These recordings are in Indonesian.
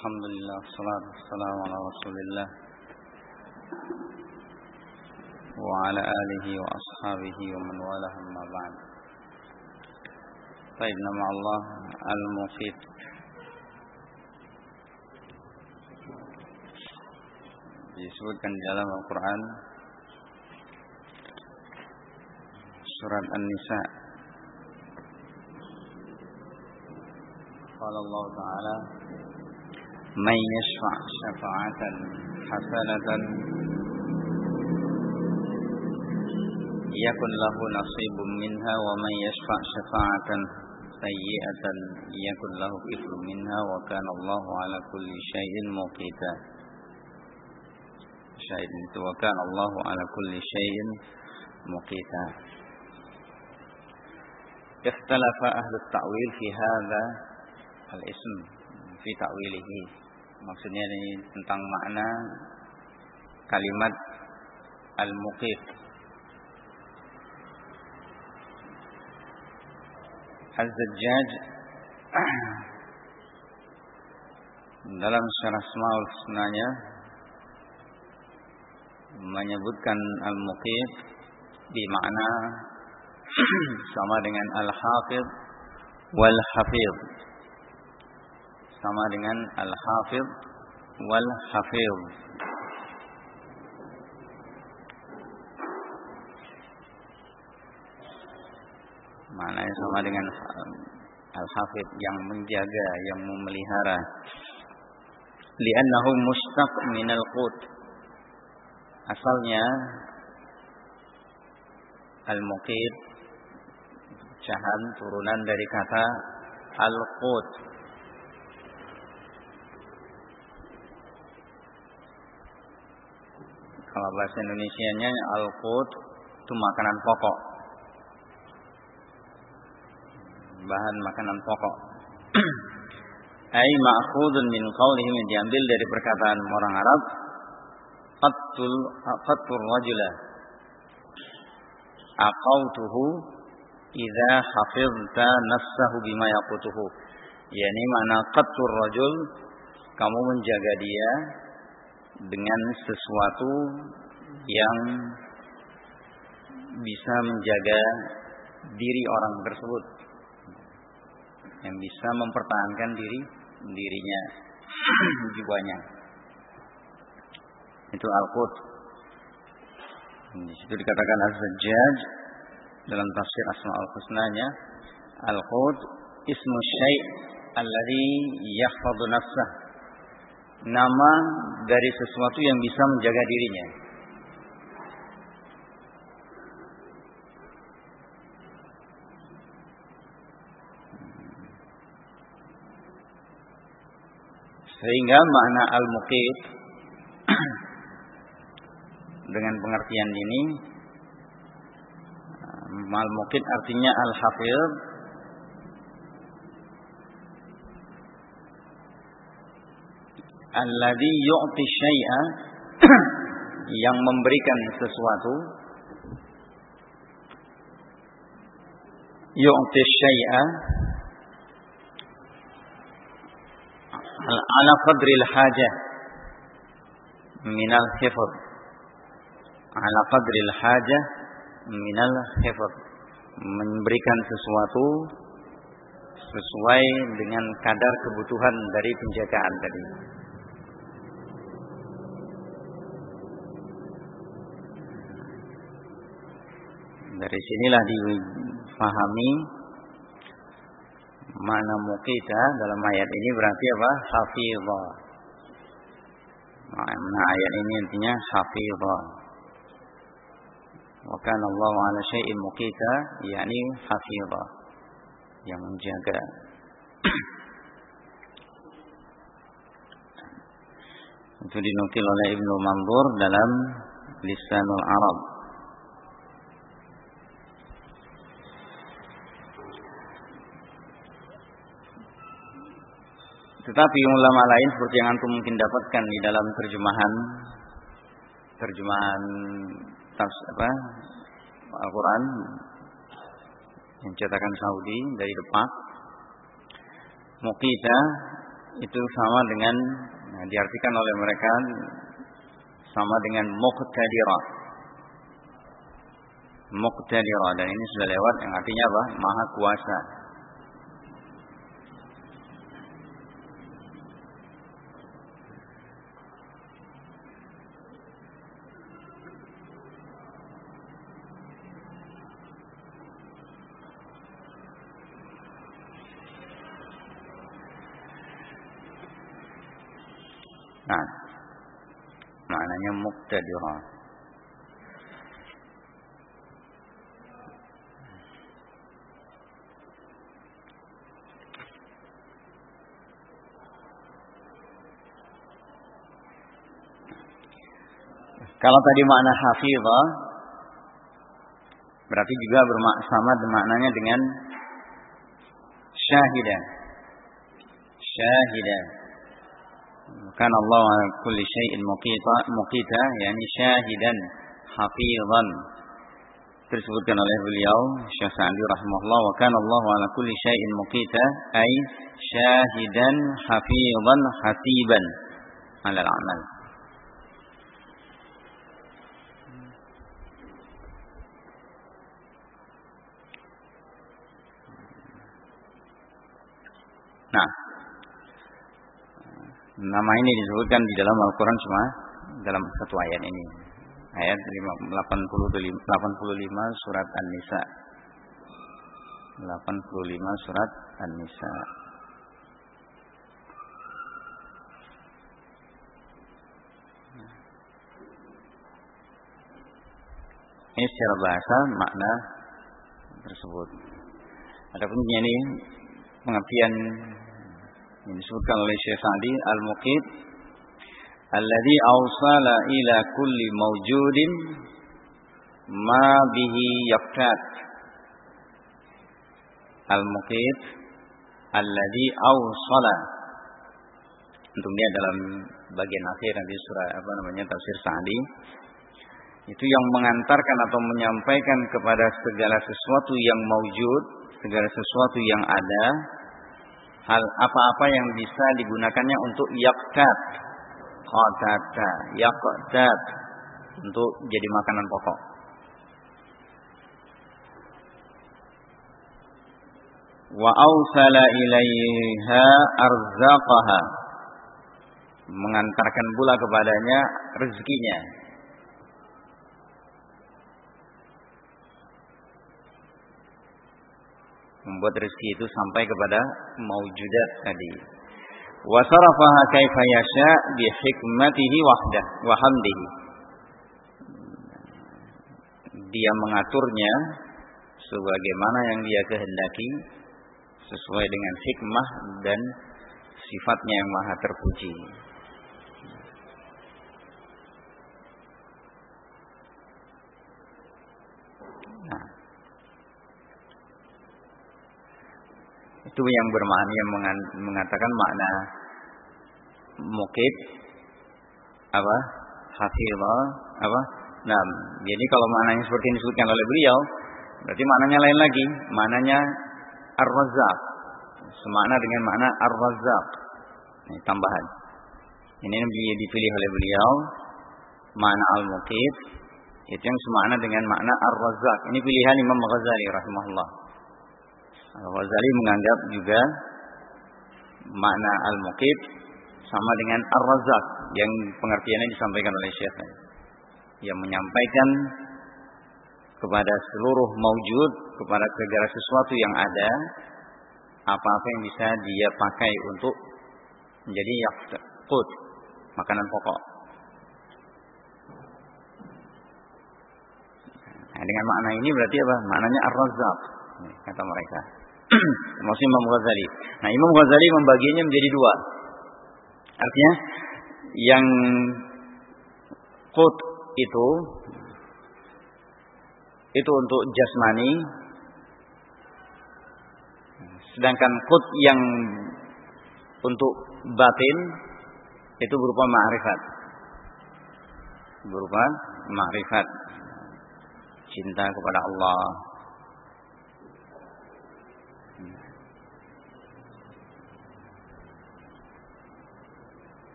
الحمد لله والصلاة والسلام على رسول الله وعلى آله وأصحابه ومن والاه أما بعد. طيب nama Allah Al-Muqit disebutkan di dalam Al-Quran surat An-Nisa. قال الله تعالى من يشفع شفاعة حسنة يكن له نصيب منها ومن يشفع شفاعة سيئة يكن له إثم منها وكان الله على كل شيء مقيتا شيء وكان الله على كل شيء مقيتا اختلف أهل التأويل في هذا الاسم. fi ta'wilihi. Maksudnya ini tentang makna kalimat al-muqif. Az-Zajjaj dalam syarah Asmaul Husnanya menyebutkan al-muqif di makna sama dengan al-hafid wal-hafidh sama dengan al-hafid wal-hafid maknanya sama dengan al-hafid yang menjaga yang memelihara. Li'annahu mustaq minal qut. Asalnya al-muqit cahan turunan dari kata al-qut kalau bahasa Indonesianya al-qut itu makanan pokok. Bahan makanan pokok. Ai ma'khudun min qaulihim diambil dari perkataan orang Arab qatul qatul rajula. Aqautuhu idza hafizta nafsahu bima yaqutuhu. Yakni mana qatul rajul kamu menjaga dia dengan sesuatu yang bisa menjaga diri orang tersebut. Yang bisa mempertahankan diri dirinya jiwanya. Itu al-qut di situ dikatakan az-zajjaj dalam tafsir asmaul husnanya al-qut ismu syai' alladhi yahfadhu nafsah nama dari sesuatu yang bisa menjaga dirinya. Sehingga makna al-muqit dengan pengertian ini al-muqit artinya al-hafiz alladhi yu'ti syai'a yang memberikan sesuatu. Yu'ti syai'a ala qadril hajah minal hifz ala qadril hajah minal hifz memberikan sesuatu sesuai dengan kadar kebutuhan dari penjagaan tadi dari sinilah difahami mana mukita dalam ayat ini berarti apa? Hafizah. Mana ayat ini intinya hafizah. Wa Allah ala syai'in muqita, yakni hafizah. Yang menjaga. Itu dinukil oleh Ibnu Mandur dalam Lisanul Arab. Tetapi ulama lain seperti yang antum mungkin dapatkan di dalam terjemahan terjemahan tafs apa Al-Qur'an yang cetakan Saudi dari Depak Muqita itu sama dengan nah, diartikan oleh mereka sama dengan muqtadira. Muqtadira dan ini sudah lewat yang artinya apa? Maha kuasa. Nah, muqtadirah. Kalau tadi makna hafizah berarti juga bersama maknanya dengan syahidah. Syahidah. وكان الله على كل شيء مقيتا مقيتا يعني شاهدا حفيظا. تسبقنا له اليوم الشيخ سعدي رحمه الله وكان الله على كل شيء مقيتا أي شاهدا حفيظا حسيبا على العمل nama ini disebutkan di dalam Al-Quran cuma dalam satu ayat ini. Ayat 85, 85 surat An-Nisa. 85 surat An-Nisa. Ini secara bahasa makna tersebut. Adapun ini pengertian yang disebutkan oleh Syekh Sa'di Al-Muqid alladhi awsala ila kulli mawjudin ma bihi yaqtat Al-Muqid alladhi awsala. Untuk dia dalam bagian akhir nanti surah apa namanya tafsir Sa'di. Itu yang mengantarkan atau menyampaikan kepada segala sesuatu yang maujud, segala sesuatu yang ada, hal apa-apa yang bisa digunakannya untuk yaqtat, qatata, yaqtat untuk jadi makanan pokok. Wa awsala ilaiha arzaqaha. Mengantarkan pula kepadanya rezekinya membuat rezeki itu sampai kepada maujudat tadi. Wa sarafaha kaifa yasha bi hikmatihi wahdah wa hamdihi. Dia mengaturnya sebagaimana yang dia kehendaki sesuai dengan hikmah dan sifatnya yang maha terpuji. Itu yang bermakna yang mengatakan makna mukid apa? Hafizah apa? Nah jadi kalau maknanya seperti yang disebutkan oleh beliau berarti maknanya lain lagi. Maknanya ar-razzaq. Semakna dengan makna ar-razzaq. Ini tambahan. Ini yang dipilih oleh beliau. Makna al-muqid itu yang semakna dengan makna ar-razzaq. Ini pilihan Imam Ghazali rahimahullah Al-Ghazali menganggap juga makna al-muqib sama dengan ar-razzaq yang pengertiannya disampaikan oleh Syekh yang menyampaikan kepada seluruh maujud kepada segala sesuatu yang ada apa-apa yang bisa dia pakai untuk menjadi yaqut makanan pokok. Nah, dengan makna ini berarti apa? Maknanya ar-razzaq kata mereka. Maksud Imam Ghazali. Nah, Imam Ghazali membaginya menjadi dua. Artinya yang qut itu itu untuk jasmani. Sedangkan qut yang untuk batin itu berupa ma'rifat. Berupa ma'rifat. Cinta kepada Allah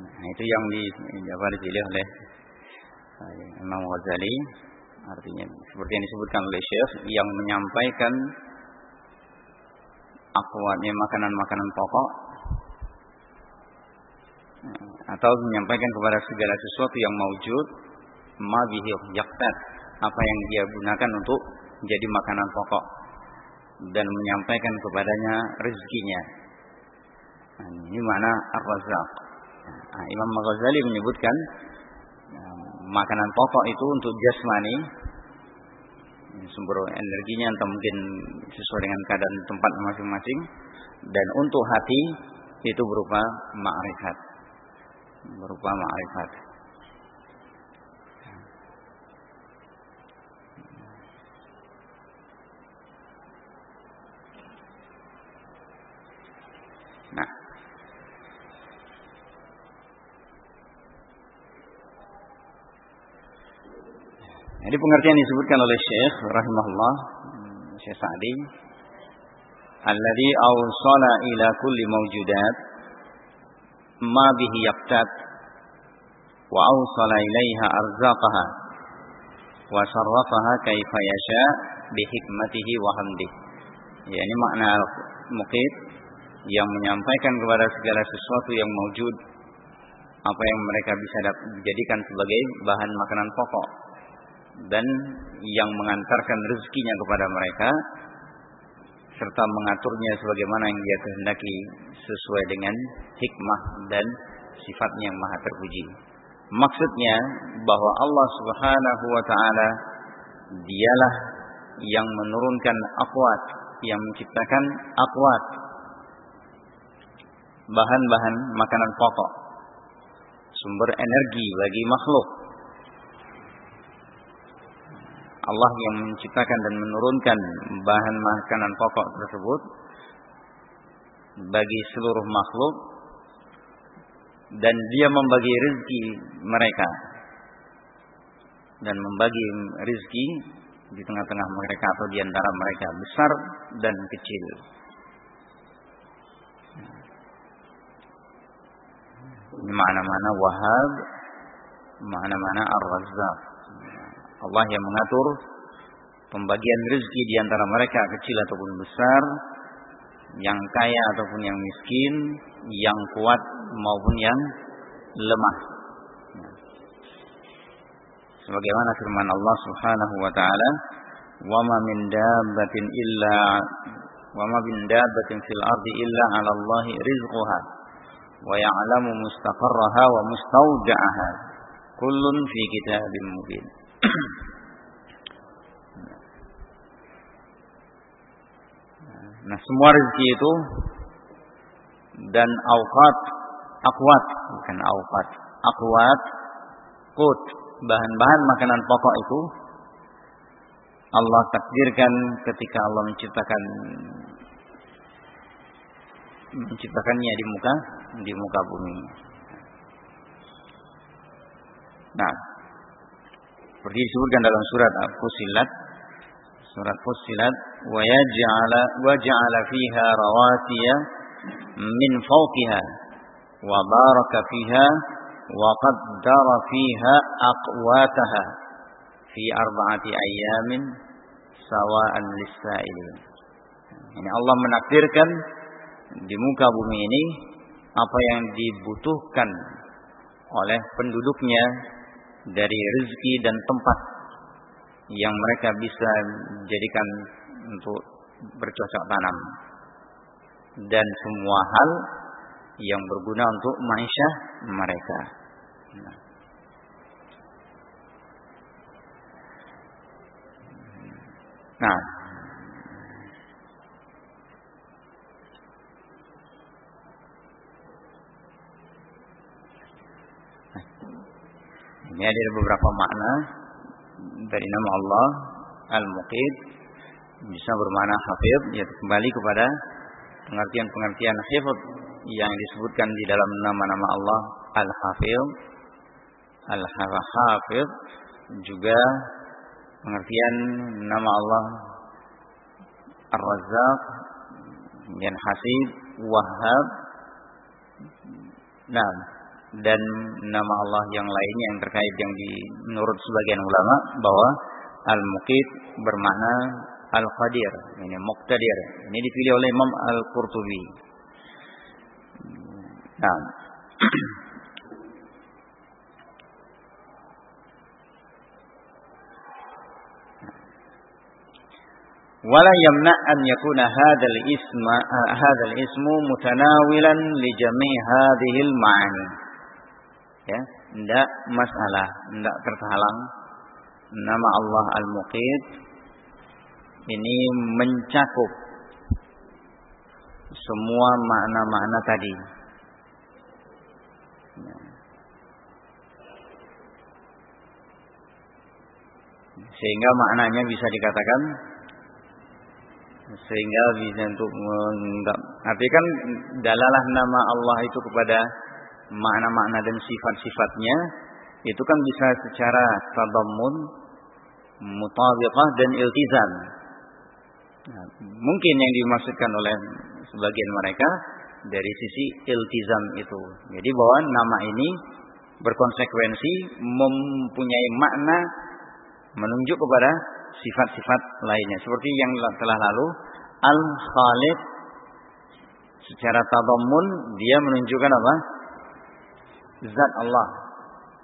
Nah, itu yang di apa dipilih oleh eh, Imam Ghazali. Artinya seperti yang disebutkan oleh Syekh yang menyampaikan akwatnya makanan-makanan pokok. Eh, atau menyampaikan kepada segala sesuatu yang maujud ma bihi yaqtat apa yang dia gunakan untuk menjadi makanan pokok. Dan menyampaikan kepadanya rezekinya. Nah, ini mana ar-razzaq. Nah, Imam Ghazali menyebutkan nah, makanan pokok itu untuk jasmani sumber energinya atau mungkin sesuai dengan keadaan tempat masing-masing dan untuk hati itu berupa ma'rifat berupa ma'rifat Jadi pengertian disebutkan oleh Syekh rahimahullah Syekh Sa'di alladhi awsala ila kulli mawjudat ma bihi yaqtat wa awsala ilaiha arzaqaha wa sarrafaha kaifa yasha bi hikmatihi wa hamdihi. Ya, ini makna muqid yang menyampaikan kepada segala sesuatu yang mewujud apa yang mereka bisa dijadikan sebagai bahan makanan pokok dan yang mengantarkan rezekinya kepada mereka serta mengaturnya sebagaimana yang dia kehendaki sesuai dengan hikmah dan sifatnya yang maha terpuji. Maksudnya bahwa Allah Subhanahu wa taala dialah yang menurunkan akwat, yang menciptakan akwat bahan-bahan makanan pokok sumber energi bagi makhluk Allah yang menciptakan dan menurunkan bahan makanan pokok tersebut bagi seluruh makhluk dan dia membagi rezeki mereka dan membagi rezeki di tengah-tengah mereka atau di antara mereka besar dan kecil. Ini mana-mana wahab, mana-mana ar-razzaq. Allah yang mengatur pembagian rezeki di antara mereka kecil ataupun besar, yang kaya ataupun yang miskin, yang kuat maupun yang lemah. Sebagaimana firman Allah Subhanahu wa taala, "Wa ma min dabbatin illa wa ma min dabbatin fil ardi illa 'ala Allahi rizquha wa ya'lamu mustaqarraha wa mustawda'aha kullun fi kitabin mubin." Nah, semua rezeki itu dan awqat, akwat, bukan awqat, akwat, kut, bahan-bahan makanan pokok itu Allah takdirkan ketika Allah menciptakan menciptakannya di muka di muka bumi. Nah, seperti disebutkan dalam surat Al-Fusilat surat Fusilat wa yaj'ala wa ja'ala fiha rawasiya min fawqiha wa baraka fiha wa qaddara fiha aqwataha fi arba'ati ayamin sawa'an lis-sa'ilin. Ini Allah menakdirkan di muka bumi ini apa yang dibutuhkan oleh penduduknya dari rezeki dan tempat yang mereka bisa jadikan untuk bercocok tanam. Dan semua hal yang berguna untuk manusia mereka. Nah, ini ada beberapa makna dari nama Allah Al-Muqid bisa bermakna hafid yaitu kembali kepada pengertian-pengertian hifd yang disebutkan di dalam nama-nama Allah Al-Hafid Al-Hafid juga pengertian nama Allah Ar-Razzaq, kemudian Hasib, Wahhab. Nah, dan nama Allah yang lainnya yang terkait yang di menurut sebagian ulama bahwa al-muqit bermakna al-qadir ini muqtadir. Ini dipilih oleh Imam Al-Qurtubi. Nah. Wala yamna an yakuna hadzal isma hadzal ismu mutanawilan li jami' hadhil ma'ani ya. Tidak masalah tidak terhalang. Nama Allah Al-Muqit ini mencakup semua makna-makna tadi. Sehingga maknanya bisa dikatakan sehingga bisa untuk menganggap arti kan dalalah nama Allah itu kepada makna-makna dan sifat-sifatnya itu kan bisa secara tadammun mutabiqah dan iltizam nah, mungkin yang dimaksudkan oleh sebagian mereka dari sisi iltizam itu jadi bahwa nama ini berkonsekuensi mempunyai makna menunjuk kepada sifat-sifat lainnya. Seperti yang telah lalu, Al-Khaliq secara tadammun dia menunjukkan apa? Zat Allah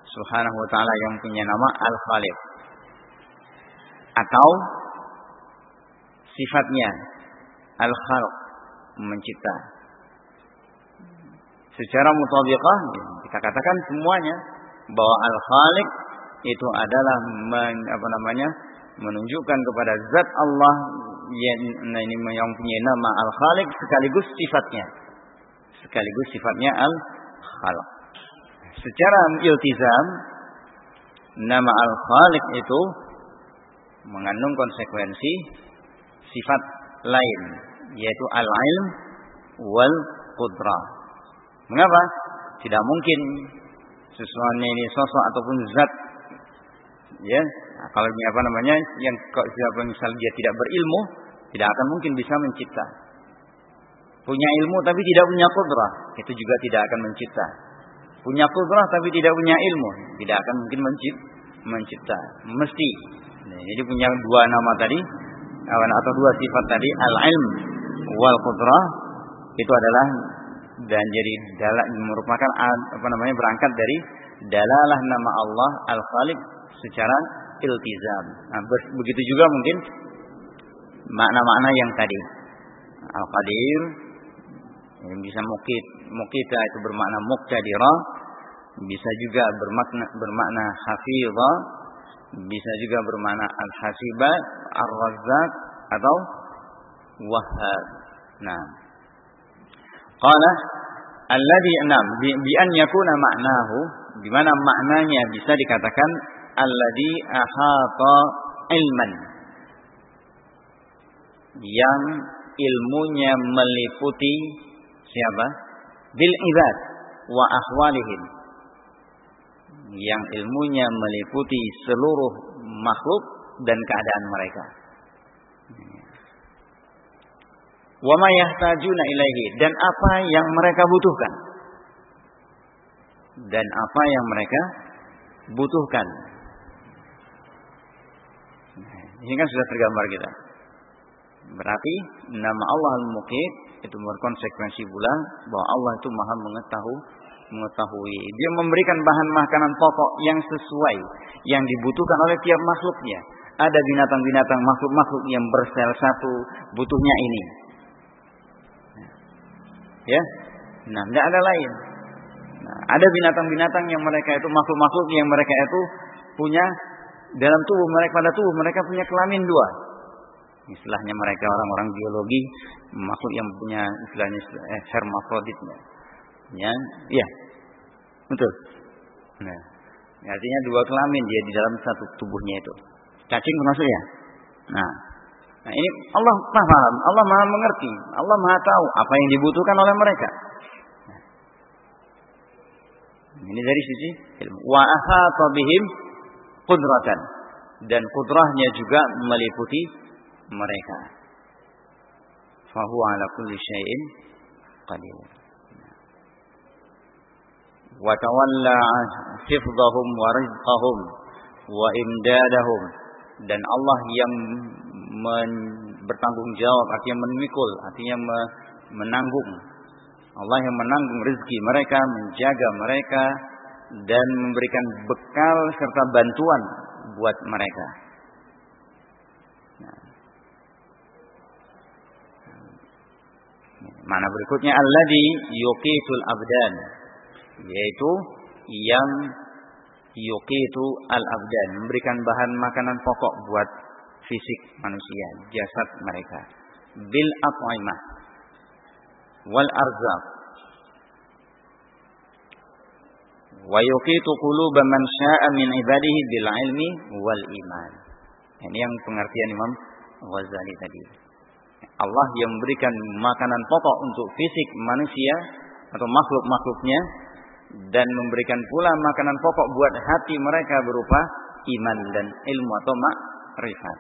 Subhanahu wa taala yang punya nama Al-Khaliq. Atau sifatnya Al-Khalq mencipta. Secara mutabiqah kita katakan semuanya bahwa Al-Khaliq itu adalah men, apa namanya? menunjukkan kepada zat Allah yang ini yang punya nama Al-Khaliq sekaligus sifatnya. Sekaligus sifatnya Al-Khaliq. Secara iltizam nama Al-Khaliq itu mengandung konsekuensi sifat lain yaitu al-ilm wal qudrah. Mengapa? Tidak mungkin sesuatu ini sosok ataupun zat ya kalau ini apa namanya yang siapa misal dia tidak berilmu tidak akan mungkin bisa mencipta punya ilmu tapi tidak punya kudrah itu juga tidak akan mencipta punya kudrah tapi tidak punya ilmu tidak akan mungkin mencipta mesti nah, jadi punya dua nama tadi atau dua sifat tadi al-ilm wal kudrah itu adalah dan jadi dalam merupakan apa namanya berangkat dari dalalah nama Allah al-Khaliq secara iltizam. Nah, begitu juga mungkin makna-makna yang tadi. Al-Qadir yang bisa mukit, mukita itu bermakna muqtadira, bisa juga bermakna bermakna hafizah, bisa juga bermakna al-hasiba, ar-razzaq atau wahhab. Nah. Qala alladhi enam bi, bi an yakuna ma'nahu di mana maknanya bisa dikatakan alladhi ahata ilman yang ilmunya meliputi siapa? Bil ibad wa ahwalihim. Yang ilmunya meliputi seluruh makhluk dan keadaan mereka. Wa ma yahtajuna ilaihi dan apa yang mereka butuhkan. Dan apa yang mereka butuhkan ini kan sudah tergambar kita. Berarti nama Allah Al-Muqit itu berkonsekuensi pula bahwa Allah itu Maha mengetahui mengetahui. Dia memberikan bahan makanan pokok yang sesuai yang dibutuhkan oleh tiap makhluknya. Ada binatang-binatang makhluk-makhluk yang bersel satu butuhnya ini. Ya. Nah, tidak ada lain. Nah, ada binatang-binatang yang mereka itu makhluk-makhluk yang mereka itu punya dalam tubuh mereka pada tubuh mereka punya kelamin dua. Istilahnya mereka orang-orang biologi makhluk yang punya istilahnya eh, hermafrodit. Ya, iya. Betul. Nah, artinya dua kelamin dia di dalam satu tubuhnya itu. Cacing termasuk ya. Nah, nah ini Allah paham, Allah maha mengerti, Allah maha tahu apa yang dibutuhkan oleh mereka. Nah, ini dari sisi ilmu. Wa ahata bihim kudratan dan kudrahnya juga meliputi mereka. fahuwa ala kulli syai'in qadir. Wa rizqahum wa imdadahum dan Allah yang men, bertanggung jawab artinya memikul artinya me, menanggung Allah yang menanggung rezeki mereka menjaga mereka dan memberikan bekal serta bantuan buat mereka. Nah. Mana berikutnya alladhi yuqitul abdan yaitu yang yuqitu al abdan memberikan bahan makanan pokok buat fisik manusia, jasad mereka bil at'imah wal arzaq wa yuqitu quluba man syaa min ibadihi bil ilmi wal iman. Ini yang pengertian Imam Ghazali tadi. Allah yang memberikan makanan pokok untuk fisik manusia atau makhluk-makhluknya dan memberikan pula makanan pokok buat hati mereka berupa iman dan ilmu atau makrifat.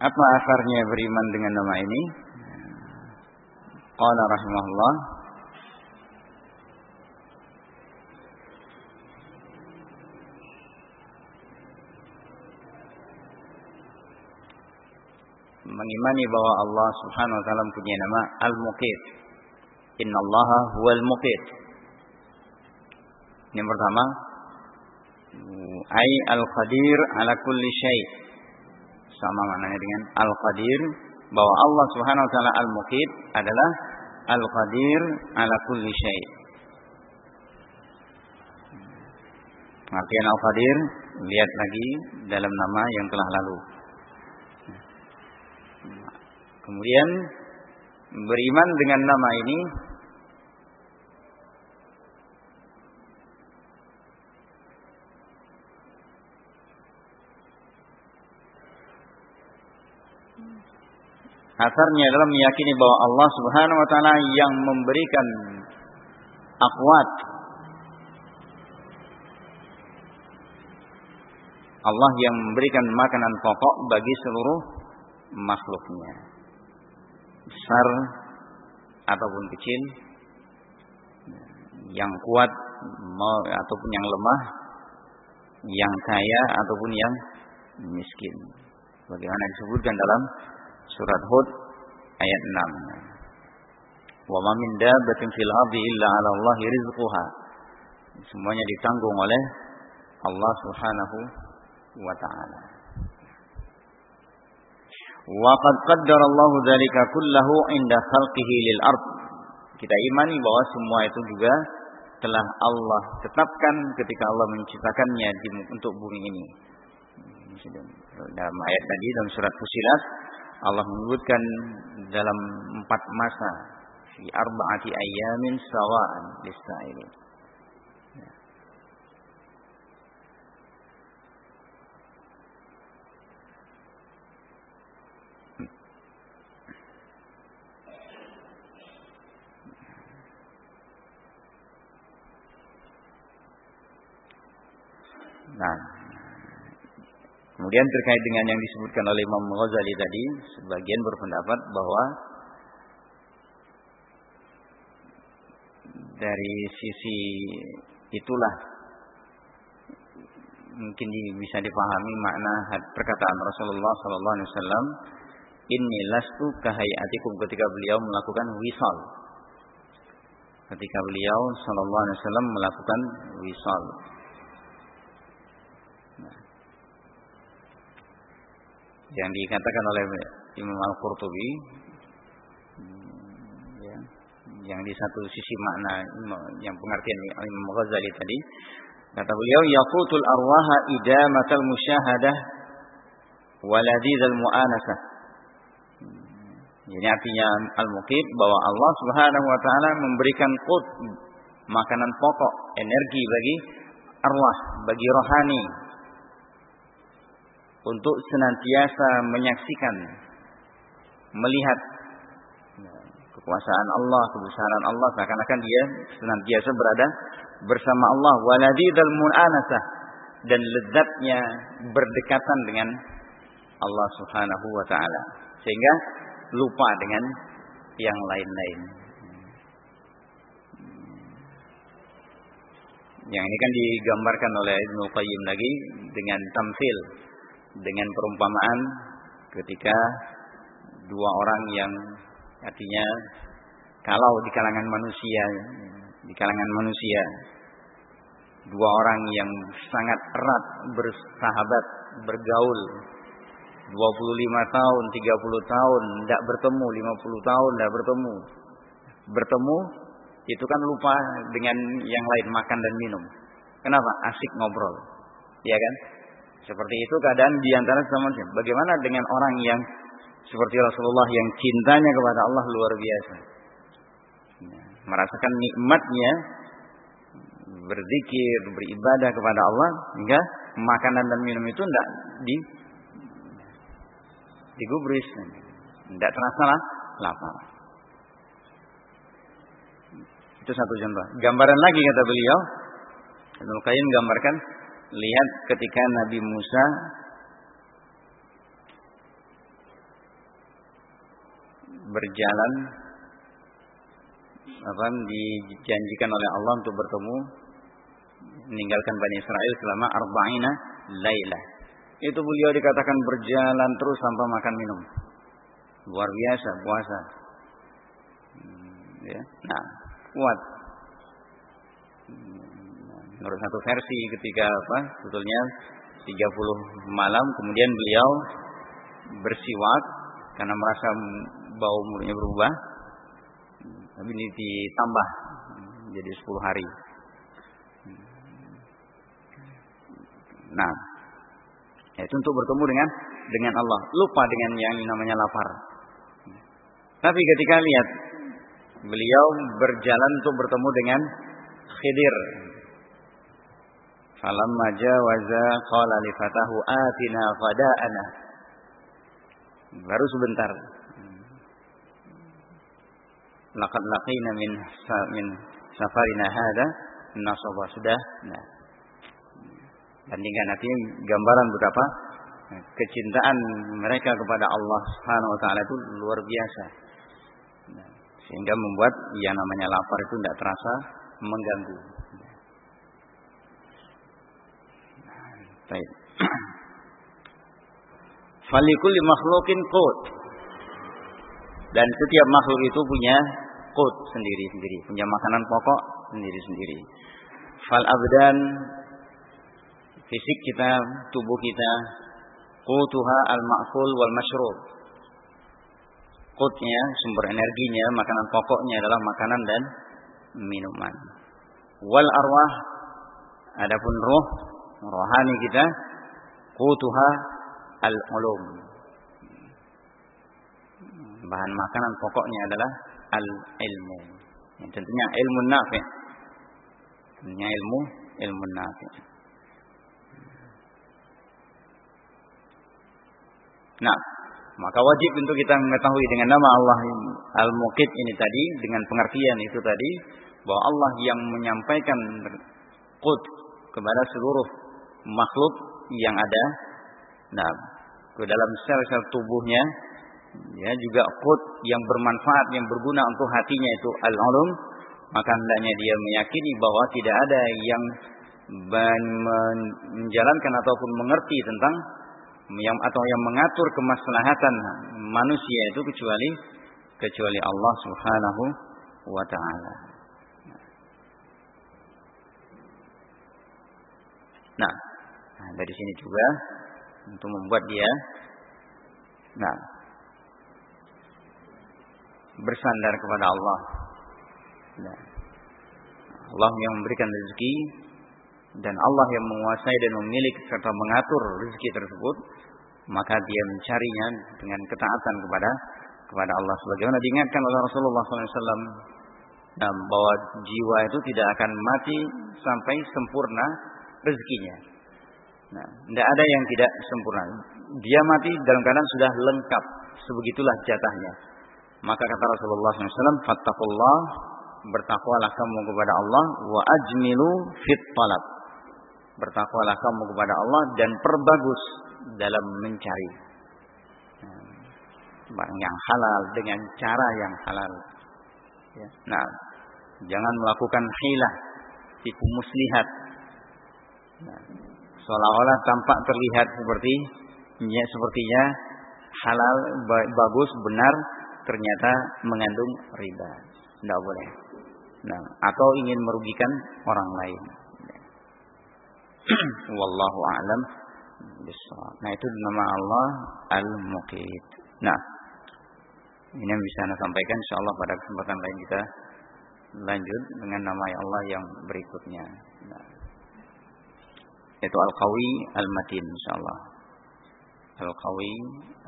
Apa asarnya beriman dengan nama ini? Qala rahimahullah mengimani bahwa Allah Subhanahu wa taala punya nama Al-Muqit. Innallaha huwal Muqit. Yang pertama, ai al-qadir ala kulli syai' sama maknanya dengan Al-Qadir bahwa Allah Subhanahu wa taala Al-Muqit adalah Al-Qadir ala kulli syai. Pengertian Al-Qadir lihat lagi dalam nama yang telah lalu. Kemudian beriman dengan nama ini Asarnya adalah meyakini bahwa Allah Subhanahu wa taala yang memberikan akwat Allah yang memberikan makanan pokok bagi seluruh makhluknya. Besar ataupun kecil, yang kuat ataupun yang lemah, yang kaya ataupun yang miskin. Bagaimana disebutkan dalam Surat Hud ayat 6. Wa ma min dabbatin fil ardi illa 'ala Allahi rizquha. Semuanya ditanggung oleh Allah Subhanahu wa taala. Wa qad qaddara Allah dzalika kullahu 'inda khalqihi lil ard. Kita imani bahwa semua itu juga telah Allah tetapkan ketika Allah menciptakannya di, untuk bumi ini. Dalam ayat tadi dalam surat Fusilat Allah menyebutkan dalam empat masa fi arba'ati ayyamin sawa'an lis-sa'ilin. Ya. Nah, Kemudian terkait dengan yang disebutkan oleh Imam Ghazali tadi, sebagian berpendapat bahwa dari sisi itulah mungkin bisa dipahami makna perkataan Rasulullah sallallahu alaihi wasallam inni lastu kahayatikum ketika beliau melakukan wisal. Ketika beliau sallallahu alaihi wasallam melakukan wisal yang dikatakan oleh Imam Al-Qurtubi ya, yang di satu sisi makna yang pengertian Imam Ghazali tadi kata beliau yaqutul arwaha idamatal musyahadah waladidal mu'anasah. Ini artinya al-muqid bahwa Allah Subhanahu wa taala memberikan qut makanan pokok energi bagi arwah bagi rohani untuk senantiasa menyaksikan, melihat kekuasaan Allah, kebesaran Allah seakan-akan dia senantiasa berada bersama Allah. Waladidal munanasah dan lezatnya berdekatan dengan Allah Subhanahu wa taala. Sehingga lupa dengan yang lain-lain. Yang ini kan digambarkan oleh Ibnu Qayyim lagi dengan tamsil, dengan perumpamaan ketika dua orang yang artinya kalau di kalangan manusia, di kalangan manusia dua orang yang sangat erat bersahabat, bergaul 25 tahun, 30 tahun tidak bertemu, 50 tahun tidak bertemu. Bertemu itu kan lupa dengan yang lain makan dan minum. Kenapa? Asik ngobrol. Ya kan? Seperti itu keadaan di antara sama Bagaimana dengan orang yang seperti Rasulullah yang cintanya kepada Allah luar biasa. Ya, merasakan nikmatnya berzikir, beribadah kepada Allah hingga makanan dan minum itu tidak di digubris, tidak terasa lah lapar. Itu satu contoh. Gambaran lagi kata beliau, Ibnu Qayyim gambarkan lihat ketika Nabi Musa berjalan apa dijanjikan oleh Allah untuk bertemu meninggalkan Bani Israel selama arba'ina lailah. Itu beliau dikatakan berjalan terus tanpa makan minum. Luar biasa puasa. Hmm, ya. Nah, kuat. Menurut satu versi ketika apa? Sebetulnya 30 malam kemudian beliau bersiwak karena merasa bau mulutnya berubah. Tapi ini ditambah jadi 10 hari. Nah, itu untuk bertemu dengan dengan Allah, lupa dengan yang namanya lapar. Tapi ketika lihat beliau berjalan untuk bertemu dengan Khidir. Falamma jawaza qala li fatahu atina fada'ana. Baru sebentar. Laqad laqina min min safarina hada nasaba sudah. Nah, Bandingkan nanti gambaran betapa kecintaan mereka kepada Allah Subhanahu wa taala itu luar biasa. Sehingga membuat yang namanya lapar itu tidak terasa mengganggu. Baik. Falikul makhlukin qut. Dan setiap makhluk itu punya qut sendiri-sendiri, punya makanan pokok sendiri-sendiri. Fal abdan fisik kita, tubuh kita, qutuha al-ma'kul wal mashrub. Qutnya, sumber energinya, makanan pokoknya adalah makanan dan minuman. Wal arwah, adapun roh, rohani kita, qutuha al-ulum. Bahan makanan pokoknya adalah al-ilmu. Yang tentunya ilmu nafi'. Tentunya ilmu, ilmu nafi'. Nah, maka wajib untuk kita mengetahui dengan nama Allah Al-Muqit ini tadi dengan pengertian itu tadi bahwa Allah yang menyampaikan qut kepada seluruh makhluk yang ada nah ke dalam sel-sel tubuhnya ya juga qut yang bermanfaat yang berguna untuk hatinya itu al-ulum maka hendaknya dia meyakini bahwa tidak ada yang menjalankan ataupun mengerti tentang yang atau yang mengatur kemaslahatan manusia itu kecuali kecuali Allah Subhanahu wa taala. Nah, nah, dari sini juga untuk membuat dia nah bersandar kepada Allah. Nah, Allah yang memberikan rezeki dan Allah yang menguasai dan memiliki serta mengatur rezeki tersebut, maka dia mencarinya dengan ketaatan kepada kepada Allah. Sebagaimana diingatkan oleh Rasulullah SAW, nah, bahwa jiwa itu tidak akan mati sampai sempurna rezekinya. Nah, tidak ada yang tidak sempurna. Dia mati dalam keadaan sudah lengkap. Sebegitulah jatahnya. Maka kata Rasulullah SAW, Fattakullah, bertakwalah kamu kepada Allah, wa ajmilu fit talab. Bertakwalah kamu kepada Allah dan perbagus dalam mencari barang yang halal dengan cara yang halal. Ya. Nah, jangan melakukan hilah, tipu muslihat. Nah, seolah-olah tampak terlihat seperti ya, sepertinya halal, bagus, benar, ternyata mengandung riba. Tidak boleh. Nah, atau ingin merugikan orang lain. Wallahu a'lam Nah, itu nama Allah Al-Muqit. Nah, ini yang bisa Anda sampaikan insyaallah pada kesempatan lain kita lanjut dengan nama Allah yang berikutnya. Nah, itu Al-Qawi Al-Matin insyaallah. Al-Qawi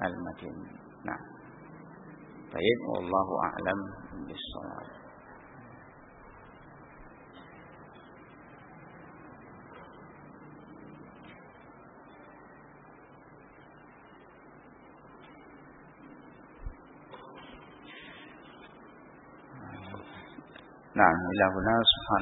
Al-Matin. Nah. Baik, wallahu a'lam bishawab. Nah, ilahuna subhanahu